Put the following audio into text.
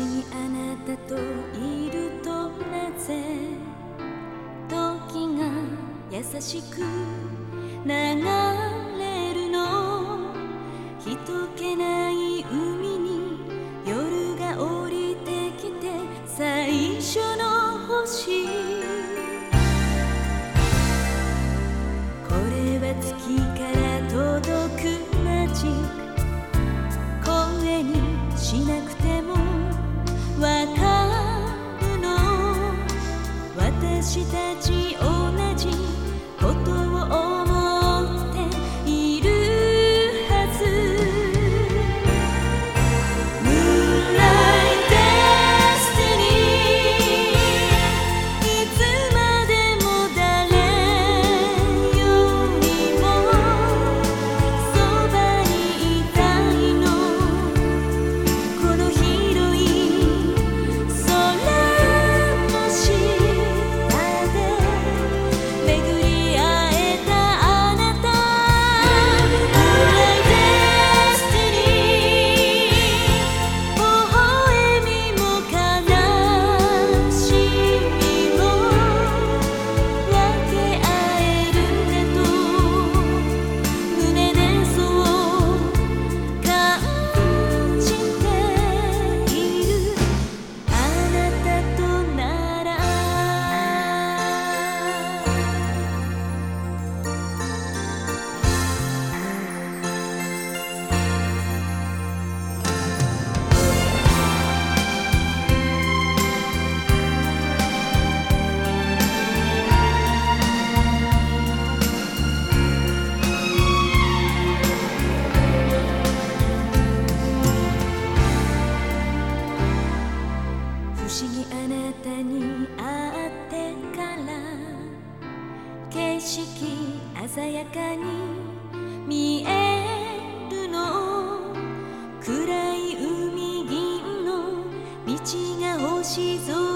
にあなたといるとなぜ時が優しく流れるの人気ないした方に会ってから景色鮮やかに見えるの。暗い海銀の道が星空。